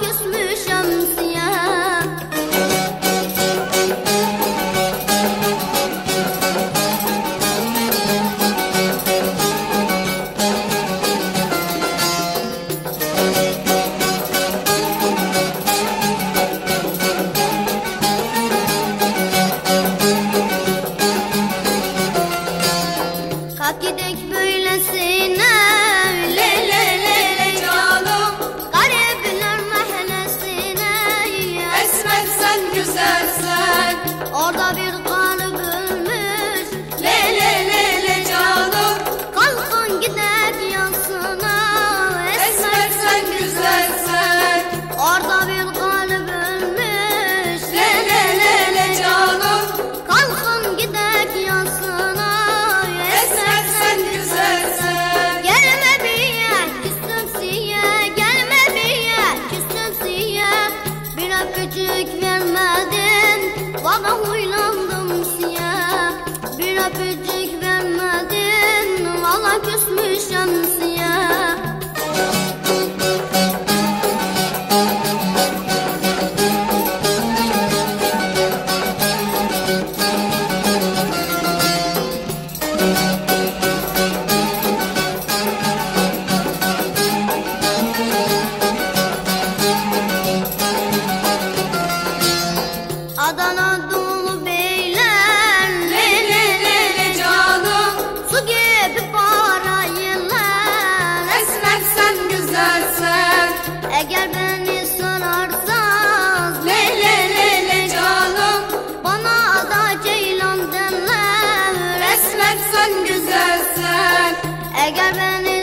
kiss me. Sen Eğer beni